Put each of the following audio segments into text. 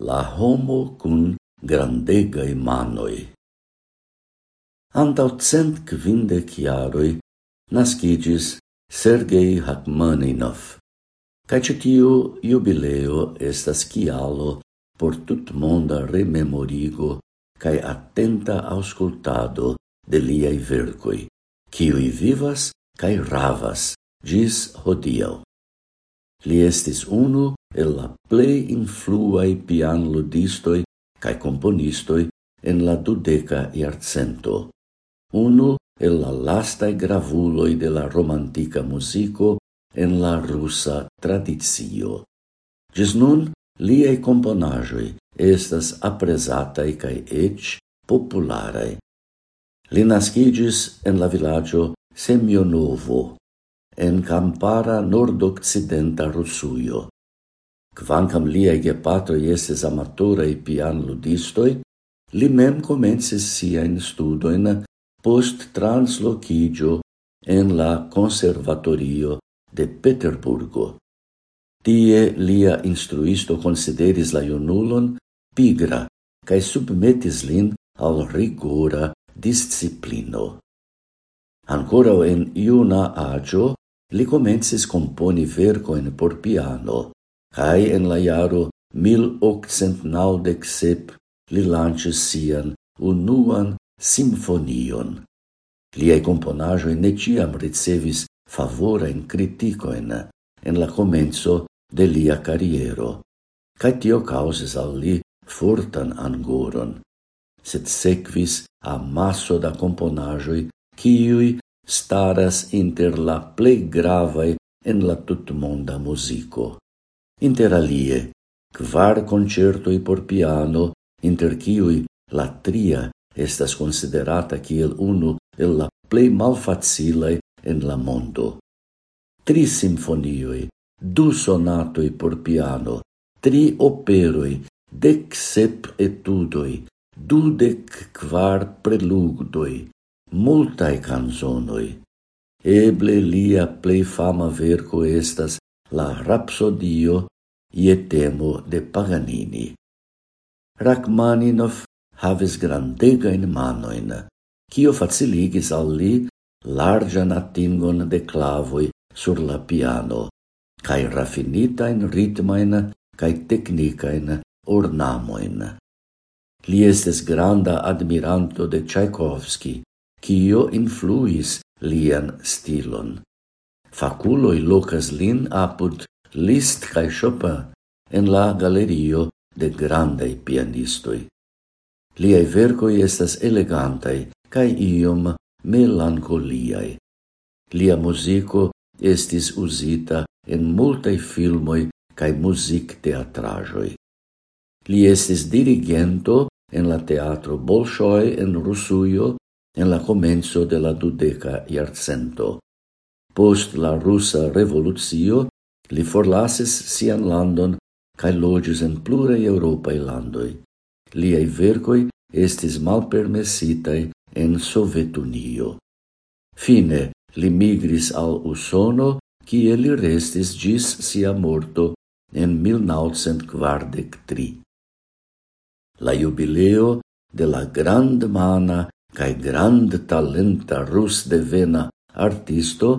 la homo cun grandegai manoi. Antau cent quinde chiaroi nascigis Sergei Rachmaninov, ca citiu jubileo estas chialo por tutmonda rememorigo cae attenta auscultado de liai vercoi, ciui vivas cae ravas gis hodiau. Li estis unu el la plei influai pian ludistoi cae componistoi en la dudeca iarcento. Unu el la lastaj gravuloi de la romantica musico en la rusa tradizio. Gis nun liei komponaĵoj estas apresatai cae ec popularaj. Li naskiĝis en la villaggio Semionovo, en kampara nordokcidenta Rusujo. Kvankam liaj gepatroj e pian ludistoi, li mem comences sia in studoin post translocigio en la conservatorio de Peterburgo. Tie lia instruisto consideris la junulon pigra cae submetis lin al rigora disciplino. Ancora en iuna agio li comences componi vercoin por piano, cae en la jaro 1897 li lances sian unuan simfonion. Liai componajoi ne ciam ricevis favorain criticoin en la comenzo de lia carriero, ca tio causes al li fortan angoron, sed sequis amasso da componajoi ciui staras inter la plei gravae en la tutmonda musico. Inter alie, kvar concertoi por piano, inter ciui la tria estas considerata kiel unu el la plei malfacilae en la mondo. Tri simfonioi, du sonatoi por piano, tri operoi, dec sep etudoi, dudec quar prelugdoi, multae canzonoi. Eble lia plei fama verco estas la Rapsodio je temo de Paganini. Rachmaninov havis grandegain manoin, kio faciligis al li largan atingon de clavoi sur la piano, cae raffinitain ritmain cae technicain ornamoin. Li estes granda admiranto de Tchaikovsky, Cio influis lian stilon. Faculoi locas lin apud Liszt cae Chopin en la galerio de grandei pianistoi. Liai vercoi estas elegantai cae iom melancoliai. Lia musico estis usita en multai filmoi cae music teatrajoi. Li estis dirigento en la teatro Bolshoi en Russuio en la comenzo de la dudeca iarcento. Post la russa revolucio, li forlasis sian landon cae logis en plurei europae landoi. Liai vercoi estis malpermessitai en Sovetunio. Fine, li migris al Usono, kie li restis gis sia morto en 1943. La jubileo de la grandmana cae grand talenta rus devena artisto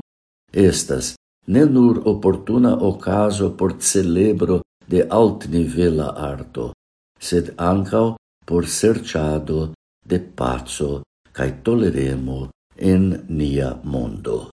estas ne nur opportuna ocaso por celebro de altnivela arto, sed ancao por serciado de pazzo cae toleremo en nia mondo.